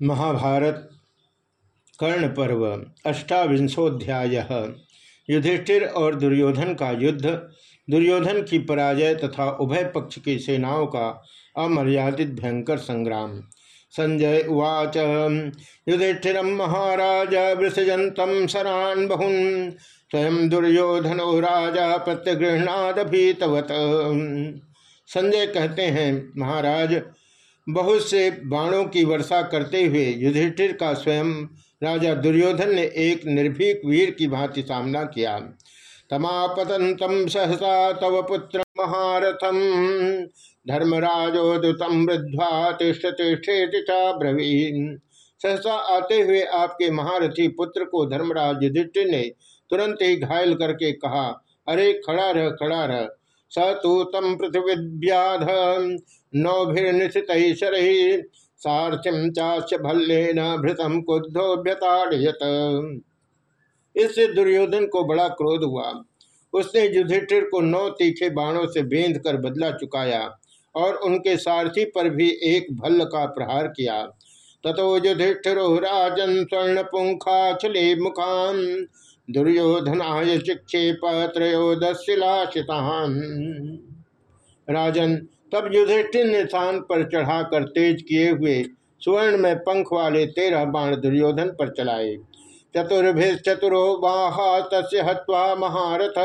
महाभारत कर्ण पर्व अष्टाविंशोध्याय युधिष्ठिर और दुर्योधन का युद्ध, दुर्योधन की पराजय तथा उभय पक्ष की सेनाओं का अमर्यादित भयंकर संग्राम। संजय उवाच, युधिष्ठिर महाराज वृषजंतम सरान बहुन। स्वयं दुर्योधन राजा प्रत्यगृहणाद भीतवत संजय कहते हैं, महाराज बहुत से बाणों की वर्षा करते हुए युधिष्ठिर का स्वयं राजा दुर्योधन ने एक निर्भीक वीर की भांति सामना किया। तमापतंतम सहसा तव पुत्र महारथम। धर्मराजोदुतम वृद्धा तिष्ठ तिष्ठे ब्रवीन। सहसा आते हुए आपके महारथी पुत्र को धर्मराज युधिष्ठिर ने तुरंत ही घायल करके कहा, अरे, खड़ा रह खड़ा रह। स तो तम पृथ्व्याध नौभिर्निशित सारथिम चाश भल्लेन भृतम क्रुद्धोभ्यताड़यत इससे दुर्योधन को बड़ा क्रोध हुआ। उसने युधिष्ठिर को नौ तीखे बाणों से बेंध कर बदला चुकाया और उनके सारथी पर भी एक भल्ल का प्रहार किया। तथो युधिष्ठिर राजन स्वर्ण पुंखाचले मुखान दुर्योधनाय शिक्षेप त्रयोदशिलाशितान राजन, तब युधिष्ठिर ने शान पर चढ़ाकर तेज किए हुए स्वर्ण में पंख वाले तेरह बाण दुर्योधन पर चलाए। चतुर्भि चतुरो बाहा महारथ।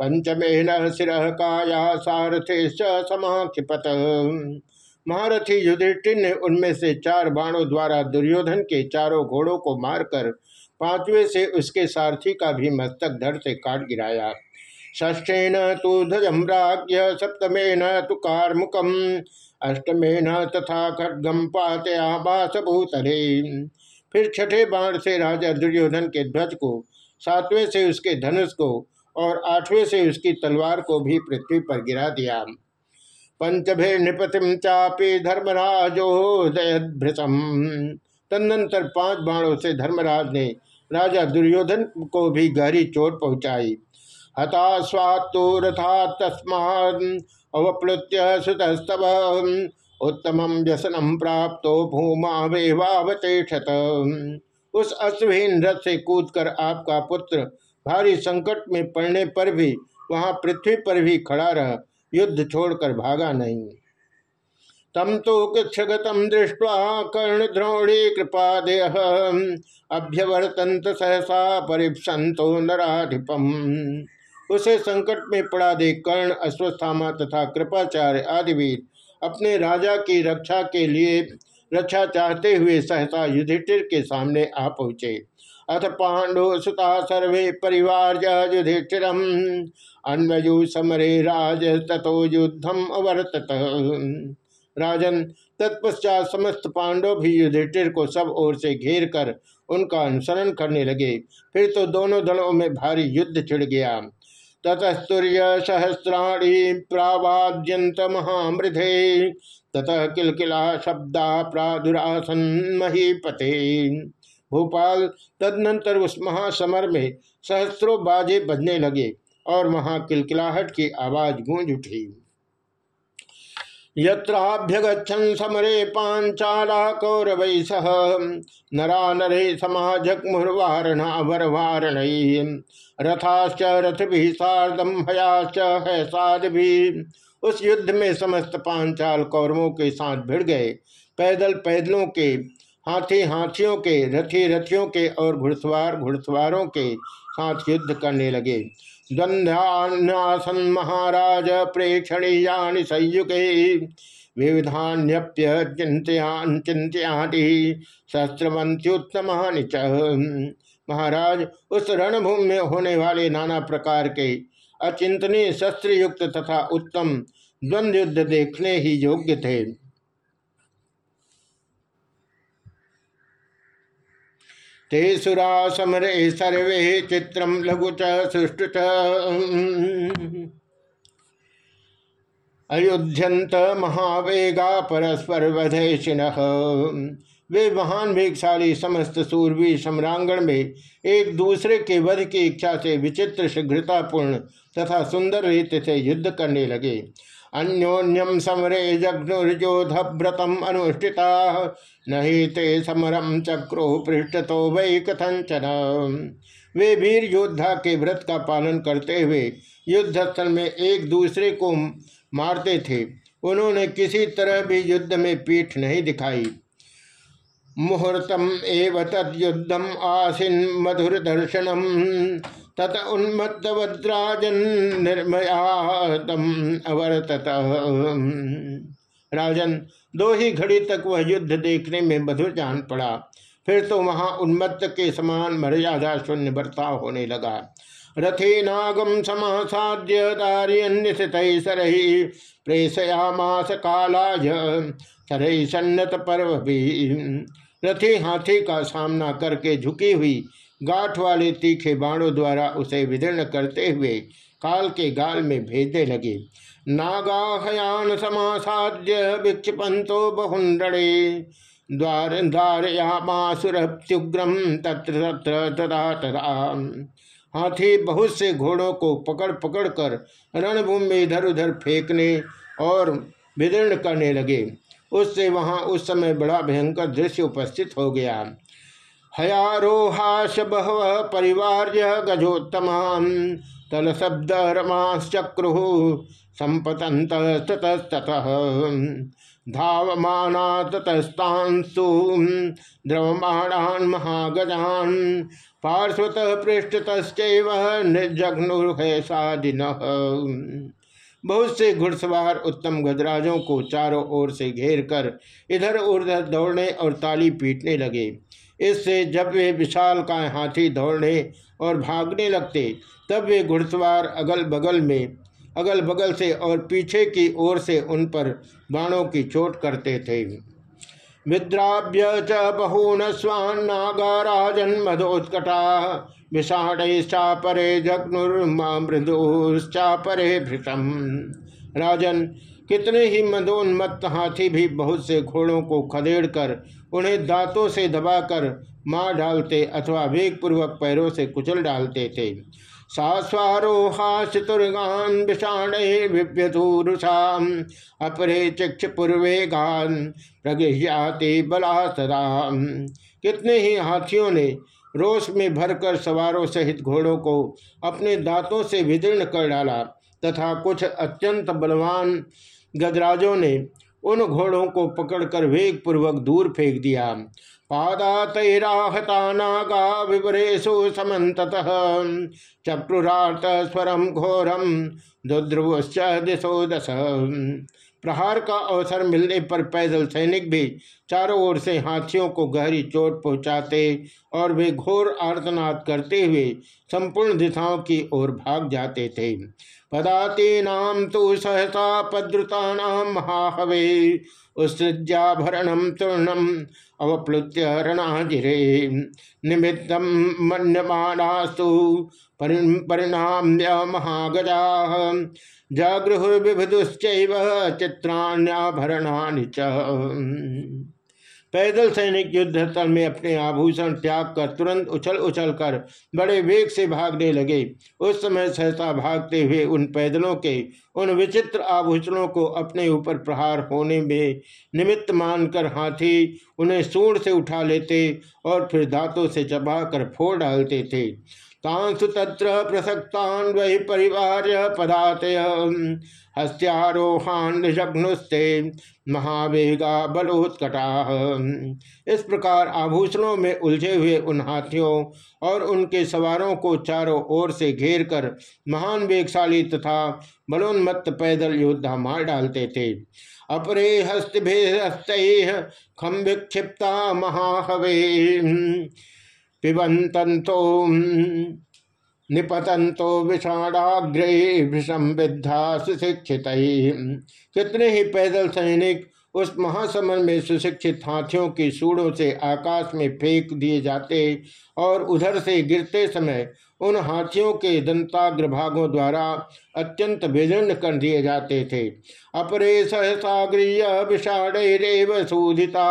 पंचमे न सिर काया सारथे समाक्षिपत। महारथी युधिष्ठिर ने उनमें से चार बाणों द्वारा दुर्योधन के चारों घोड़ों को मारकर पाँचवें से उसके सारथी का भी मस्तक धड़ से काट गिराया। ष्ठेन तो ध्वजम राज्य सप्तमेन तो कार्मुकम अष्टमेन तथा खड्गम पातया बासभूतले फिर छठे बाण से राजा दुर्योधन के ध्वज को, सातवें से उसके धनुष को और आठवें से उसकी तलवार को भी पृथ्वी पर गिरा दिया। पंचभे नृपतिम चापी धर्मराजो भृतम तदनंतर पाँच बाणों से धर्मराज ने राजा दुर्योधन को भी गहरी चोट पहुंचाई। हता स्वात्तो रथा तस्मा अवप्लुत्य सुतस्तव। उत्तम व्यसनम प्राप्त भूमा वेवावतेषत। उस अश्वहीन रथ से कूदकर आपका पुत्र भारी संकट में पड़ने पर भी, वहाँ पृथ्वी पर भी खड़ा रह। युद्ध छोड़कर भागा नहीं। तम तो कृक्षगतम कर्ण द्रोणी कृपादय। अभ्यवर्तंत सहसा परिपसंतो नराधिपम। उसे संकट में पड़ा दे कर्ण, अश्वस्थामा तथा कृपाचार्य आदि वीर अपने राजा की रक्षा के लिए रक्षा चाहते हुए सहसा युधिष्ठिर के सामने आ पहुँचे। अथ पांडु सुता सर्वे परिवार युधिष्ठिर अन्वयु समरे राज तथो युद्धम अवर्तत। राजन। तत्पश्चात समस्त पांडव भी युधिष्ठिर को सब ओर से घेर कर उनका अनुसरण करने लगे। फिर तो दोनों दलों में भारी युद्ध छिड़ गया। ततस्तूर्य सहस्राणी प्रावाद्यंत महामृधे। ततः किलकिला शब्दा प्रादुरासन महीपते। भोपाल तदनंतर उस महासमर में सहस्त्रों बाजे बजने लगे और वहाँ किलकिलाहट की आवाज़ गूंज उठी। यत्राभ्यगछन समरे पांचाला कौरव सह। नरा नरे समाजमुर्वारणा वरवारण रथाश्च रथ भी सार्दम हयाश्च है साध भी उस युद्ध में समस्त पांचाल कौरवों के साथ भिड़ गए। पैदल पैदलों के हाथी हाथियों के रथी रथियों के और घुड़सवार घुड़सवारों के साथ युद्ध करने लगे। द्वंद्यान्यासन महाराज प्रेक्षणीयानि संयुगे विविधान्यप्य चिंत्यान चिंत्यादि शस्त्रवंत्युत्तमानि च। महाराज, उस रणभूमि में होने वाले नाना प्रकार के अचिंतनीय शस्त्र युक्त तथा उत्तम द्वंद्व युद्ध देखने ही योग्य थे। ते सुरा समरे सर्वे चित्रम लघु सुष्टु अयुध्यंत महावेगा परस्पर वधेशिन। वे महान, वेगशाली, समस्त सूरवीर सम्रांगण में एक दूसरे के वध की इच्छा से विचित्र, शीघ्रतापूर्ण तथा सुंदर रीति से युद्ध करने लगे। अन्योन्यम समरे जघ्नुर्योधव्रतम अनुष्ठिता नहीं ते समरम चक्रो पृष्ठ तो वै कथंचन वे वीर योद्धा के व्रत का पालन करते हुए युद्ध स्थल में एक दूसरे को मारते थे। उन्होंने किसी तरह भी युद्ध में पीठ नहीं दिखाई। मुहूर्तम एव तद्युद्धम आसीन मधुर दर्शनम तत उन्मत्तवद्राजन निर्मयातम अवर्तत। राजन, दो ही घड़ी तक वह युद्ध देखने में मधुर जान पड़ा। फिर तो वहाँ उन्मत्त के समान मर्यादा शून्य बर्ताव होने लगा। रथे नागम समासाद्य दारियन्निशित सरही, प्रेषयामास कालाज सरही सन्नत पर्व भी। रथी हाथी का सामना करके झुकी हुई गाठ वाले तीखे बाणों द्वारा उसे विदीर्ण करते हुए काल के गाल में भेजने लगे। नागाहयान समासाद्य विक्षिपंतो बहुंडे द्वार द्वारयामासुरत्युग्रम तत्र तत्र तदा तदा। हाथी बहुत से घोड़ों को पकड़ पकड़ कर रणभूमि में इधर उधर फेंकने और विदीर्ण करने लगे। उससे वहाँ उस समय बड़ा भयंकर दृश्य उपस्थित हो गया। हयारोहाश बहव परिवार गजोत्तम तल शब्द रमाश्चक्रु संपतंत ततस्तः धावमाना ततस्तांसु द्रवमाणान महागजान पार्श्वत पृष्ठतश्च निर्जघ्नुर्हसादिन बहुत से घुड़सवार उत्तम गजराजों को चारों ओर से घेर कर इधर उधर दौड़ने और ताली पीटने लगे। इससे जब वे विशाल का हाथी दौड़ने और भागने लगते, तब वे घुड़सवार अगल बगल में अगल बगल से और पीछे की ओर से उन पर बाणों की चोट करते थे। विद्राव्य च बहून स्वान्नागाराजन मधोत्कटा विषाणश्चापरे जग्नुर्मृदुश्चापरे भृतम राजन, कितने ही मदोन्मत्त हाथी भी बहुत से घोड़ों को खदेड़ कर उन्हें दांतों से दबाकर मार डालते अथवा वेगपूर्वक पैरों से कुचल डालते थे। सास्वारोहा चतुर्गान विषाणे विव्यधूरुषा अपरे चिक्ष पूर्वेगान प्रगृह्याते बला सदा कितने ही हाथियों ने रोष में भरकर सवारों सहित घोड़ों को अपने दांतों से विदीर्ण कर डाला तथा कुछ अत्यंत बलवान गजराजों ने उन घोड़ों को पकड़कर वेग पूर्वक दूर फेंक दिया। पादातराहता नागा विवरेशु समत चक्रुरात स्वरम घोरम दुद्रुवश्च दिशो दश। प्रहार का अवसर मिलने पर पैदल सैनिक भी चारों ओर से हाथियों को गहरी चोट पहुंचाते और वे घोर आर्तनाद करते हुए संपूर्ण दिशाओं की ओर भाग जाते थे। पदातीनाम तो सहसा पद्रुता महाहवे उत्सृज्याभरणम तूर्णम अवप्लुत्य रणाजिरे। निमित्तम मन्यमानास्तु परिणाम महागजा। जागृहुर्विभुदुश्च चित्राण्याभरणानि च। पैदल सैनिक युद्ध स्थल में अपने आभूषण त्याग कर तुरंत उछल उछल कर बड़े वेग से भागने लगे। उस समय सहसा भागते हुए उन पैदलों के, उन विचित्र आभूषणों को अपने ऊपर प्रहार होने में निमित्त मानकर हाथी उन्हें सूढ़ से उठा लेते और फिर दांतों से चबा कर फोड़ डालते थे। तांसु तत्र प्रसक्तान वही परिवार पदातय। निषग्नुस्ते महावेगा बलोत्कटा। इस प्रकार आभूषणों में उलझे हुए उन हाथियों और उनके सवारों को चारों ओर से घेर कर महान वेगशाली तथा बलोन्मत्त पैदल योद्धा मार डालते थे। अपरे हस्तभेहस्त खम विक्षिप्ता महाहवे पिबंतो निपतंतो विषाणाग्रे विषम विद्धा सुशिक्षित। कितने ही पैदल सैनिक उस महासमर में सुशिक्षित हाथियों की सूढ़ों से आकाश में फेंक दिए जाते और उधर से गिरते समय उन हाथियों के दंताग्र भागों द्वारा अत्यंत विदीर्ण कर दिए जाते थे। अपरे सहसा गृह विषाणेव सूधिता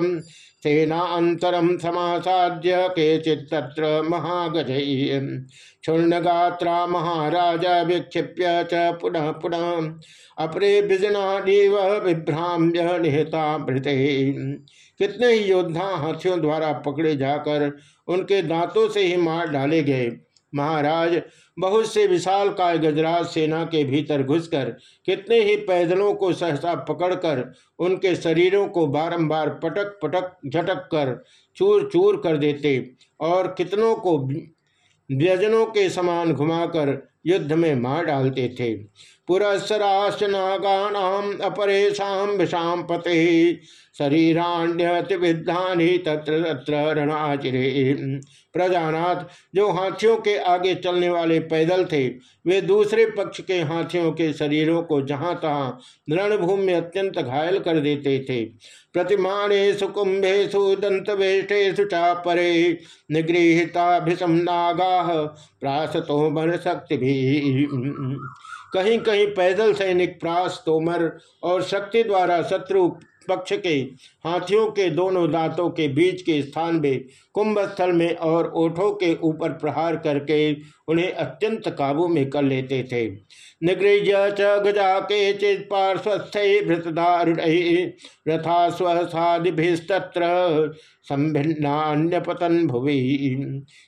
सेना अंतरम समासाद्य के चित्र महागज क्षुण्णगात्रा महाराजा विक्षिप्य च पुनः पुनः अपरे देव विभ्राम्य निहता कितने ही योद्धा हाथियों द्वारा पकड़े जाकर उनके दांतों से ही मार डाले गए। महाराज, बहुत से विशाल काय गजराज सेना के भीतर घुसकर, कितने ही पैदलों को सहसा पकड़कर, उनके शरीरों को बारंबार पटक पटक झटक कर चूर चूर कर देते और कितनों को व्यजनों के समान घुमाकर युद्ध में मार डालते थे। पुरस्सराश्च नागानाम अपरेशाम विषाम पते शरीराण्यति विद्धानी तत्र तत्र प्रजानाथ जो हाथियों के आगे चलने वाले पैदल थे, वे दूसरे पक्ष के हाथियों के शरीरों को जहाँ तहाँ रणभूमि में अत्यंत घायल कर देते थे। प्रतिमानेशु कुंभेशु दंतवेष्टेशु चापरे निगृहिता भीषम नागा प्रासतो मन शक्ति भी कहीं कहीं पैदल सैनिक प्रास, तोमर और शक्ति द्वारा शत्रु पक्ष के हाथियों के दोनों दांतों के बीच के स्थान में कुंभस्थल में और ओठों के ऊपर प्रहार करके उन्हें अत्यंत काबू में कर लेते थे। निगृह्य च गजा के चित पार्श्वस्थ भृतदारुण रथा स्वसादिभिस्तत्र भुवि।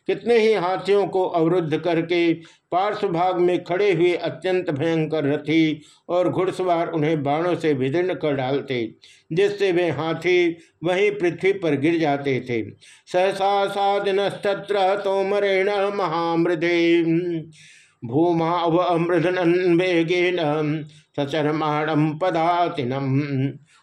कितने ही हाथियों को अवरुद्ध करके पार्श्व भाग में खड़े हुए अत्यंत भयंकर रथी और घुड़सवार उन्हें बाणों से विदीर्ण कर डालते, जिससे वे हाथी वहीं पृथ्वी पर गिर जाते थे। सहसा साधनस्तत्र तोमरेण महामृदे। भूमा वेगेन सचरमाणम पदातिनम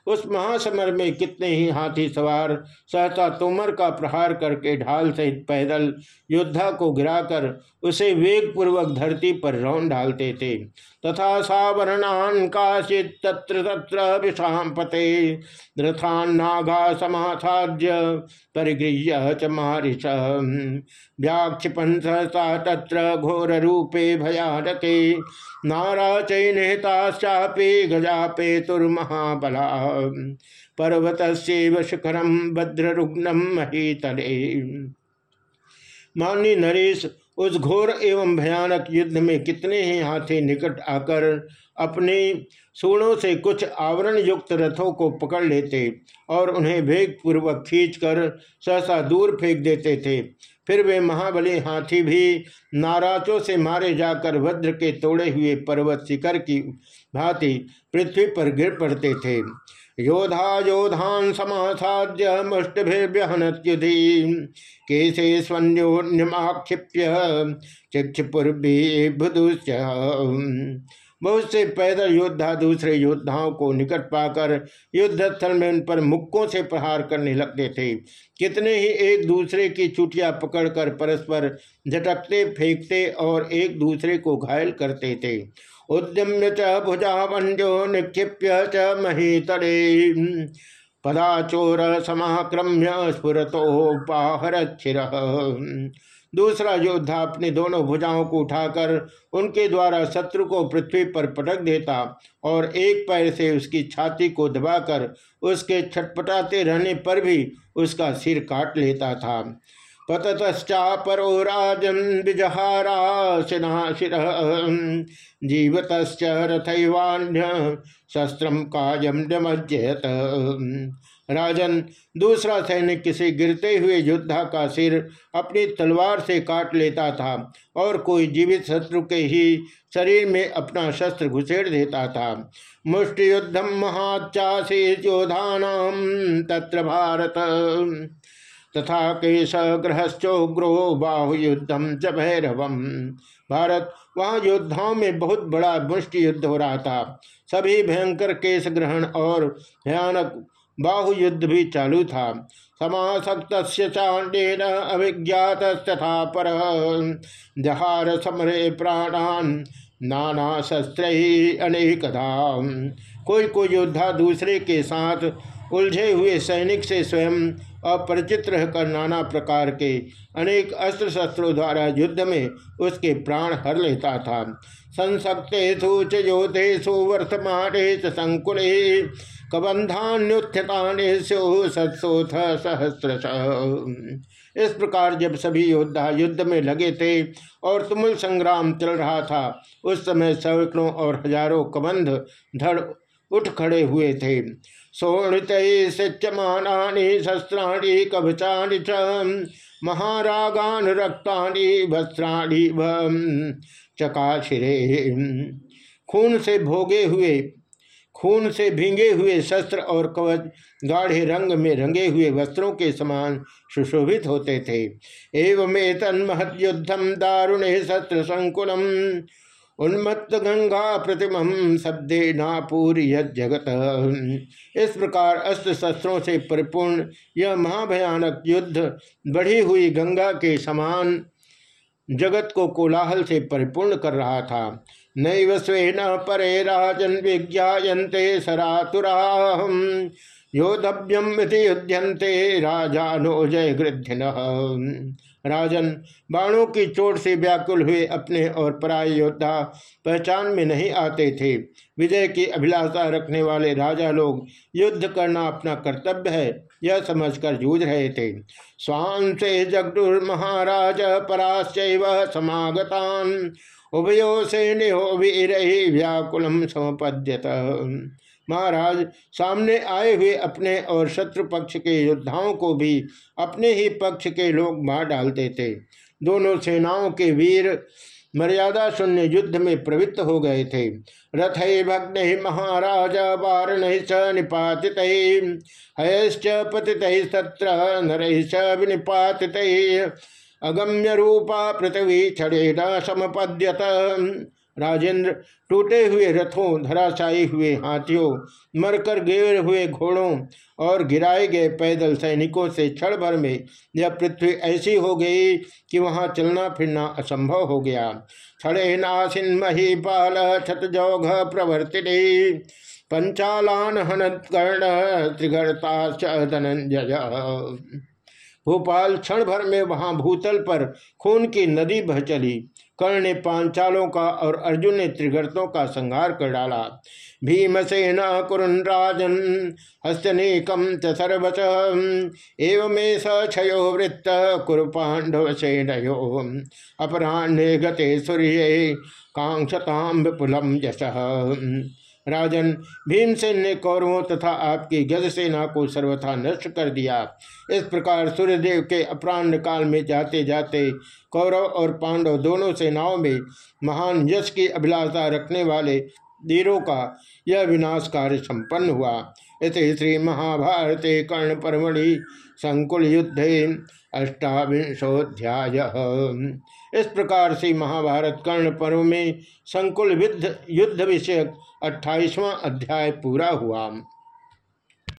उस महासमर में कितने ही हाथी सवार सहता तोमर का प्रहार करके ढाल सहित पैदल योद्धा को गिराकर उसे वेग पूर्वक धरती पर रौन डालते थे। तथा सावरणान काशित तत्र तत्र विषाम पते रथान नागा समासाद्य परिगृह्य च मारिष व्याक्षिपन सहसा तत्र घोर रूपे भयानके नारा चैनहिताश्चापे गजापे तुर्महाबला। पर्वत शिखरम भद्ररुग्नम महीतले। मान्य नरेश, उस घोर एवं भयानक युद्ध में कितने ही हाथी निकट आकर अपने सूणों से कुछ आवरण युक्त रथों को पकड़ लेते और उन्हें वेग पूर्वक खींचकर सहसा दूर फेंक देते थे। फिर वे महाबली हाथी भी नाराजों से मारे जाकर वज्र के तोड़े हुए पर्वत शिखर की भांति पृथ्वी पर गिर पड़ते थे। योधा योधान समासाद्य मुष्टिभिर्व्यहनत्युधि केशे स्वन्योन्यमाक्षिप्य चिक्षुपूर्वी बुदुश्च बहुत से पैदल योद्धा दूसरे योद्धाओं को निकट पाकर युद्धस्थल में उन पर मुक्कों से प्रहार करने लगते थे। कितने ही एक दूसरे की चुटिया पकड़कर परस्पर झटकते, फेंकते और एक दूसरे को घायल करते थे। उद्यम्य च भुजावंजो निक्षिप्य च महीतरे। पदाचोर समाक्रम्य स्फुरतो बाहरक्षिर दूसरा योद्धा अपनी दोनों भुजाओं को उठाकर उनके द्वारा शत्रु को पृथ्वी पर पटक देता और एक पैर से उसकी छाती को दबाकर उसके छटपटाते रहने पर भी उसका सिर काट लेता था। पततश्चा परो राजन विजहारा शिर जीवत रथवान्य शस्त्र कायम राजन, दूसरा सैनिक किसी गिरते हुए योद्धा का सिर अपनी तलवार से काट लेता था और कोई जीवित शत्रु के ही शरीर में अपना शस्त्र घुसेड़ देता था। मुष्टि युद्धम महाचासी योधान तत्र भारत। तथा केश ग्रहश्चोग्रो बाहुयुद्धम च भैरवम। भारत वहाँ योद्धाओं में बहुत बड़ा मुष्टि युद्ध हो रहा था। सभी भयंकर केश ग्रहण और भयानक बाहु युद्ध भी चालू था। समासक्त चांडेन अभिज्ञात तथा पर। जहार समरे प्राणान नाना शस्त्र ही अनेकधा। कोई कोई योद्धा दूसरे के साथ उलझे हुए सैनिक से स्वयं अपरिचित रहकर नाना प्रकार के अनेक अस्त्र शस्त्रों द्वारा युद्ध में उसके प्राण हर लेता था। संसक्तेषु च योधेषु वर्तमानेश संकुल कबंधान्युत्थानेशु सत्सोथ इस प्रकार जब सभी योद्धा युद्ध में लगे थे और तुमुल संग्राम चल रहा था, उस समय सैकड़ों और हज़ारों कबंध, धड़ उठ खड़े हुए थे। शोणित सच्यमानी शस्त्राणी, कवचानि च, महारागान रक्तानि, वस्त्राणी चकाशिरे। खून से भोगे हुए, खून से भींगे हुए शस्त्र और कवच गाढ़े रंग में रंगे हुए वस्त्रों के समान सुशोभित होते थे। एवं तन्महत युद्धम दारुण शस्त्र संकुलम उन्मत्त गंगा प्रतिम शब्दे नापूरी जगत। इस प्रकार अस्त्र शस्त्रों से परिपूर्ण यह महाभयानक युद्ध बढ़ी हुई गंगा के समान जगत को कोलाहल से परिपूर्ण कर रहा था। नैव स्वेन परे राजन विज्ञाते सरातुरा योधव्यम युध्यंते राजानो जय गृध्यन राजन बाणों की चोट से व्याकुल हुए अपने और पराय योद्धा पहचान में नहीं आते थे। विजय की अभिलाषा रखने वाले राजा लोग युद्ध करना अपना कर्तव्य है, यह समझकर जूझ रहे थे। स्वां से जगडुर महाराज पराश्चैव समागतान, उभयो से निहो व्याकुलम समपद्यत महाराज, सामने आए हुए अपने और शत्रु पक्ष के योद्धाओं को भी अपने ही पक्ष के लोग मार डालते थे। दोनों सेनाओं के वीर मर्यादा शून्य युद्ध में प्रवृत्त हो गए थे। रथ भग्न महाराज वारण स निपातित, हयश्च पतित सत्र नर विनिपातित। अगम्य रूपा पृथ्वी छड़े न समपद्यत। राजेंद्र टूटे हुए रथों, धराशायी हुए हाथियों, मरकर गिरे हुए घोड़ों और गिराए गए पैदल सैनिकों से क्षण भर में यह पृथ्वी ऐसी हो गई कि वहाँ चलना फिरना असंभव हो गया। छड़े नासिन मही पाल छत छतजौघ प्रवर्तिनी। पंचालान हनत कर्ण त्रिगर्ता भोपाल क्षण भर में वहाँ भूतल पर खून की नदी बह चली। कर्ण ने पांचालों का और अर्जुन ने त्रिगर्तों का संहार कर डाला। भीमसेना कुरुन राजन हस्तनेकम च सर्वच एवं क्षयो वृत्त कुरु पांडव सेनयो। अपराह्ने गते सूर्य कांक्षताम यश। राजन भीमसेन ने कौरवों तथा आपकी गज सेना को सर्वथा नष्ट कर दिया। इस प्रकार सूर्यदेव के अपराह्न काल में जाते जाते कौरव और पांडव दोनों सेनाओं में महान यश की अभिलाषा रखने वाले वीरों का यह विनाश कार्य संपन्न हुआ। इस श्री महाभारत कर्ण परमणि संकुल युद्धे अष्टाविंशोध्याय इस प्रकार से महाभारत कर्ण पर्व में संकुल युद्ध युद्ध विषयक अट्ठाईसवां अध्याय पूरा हुआ।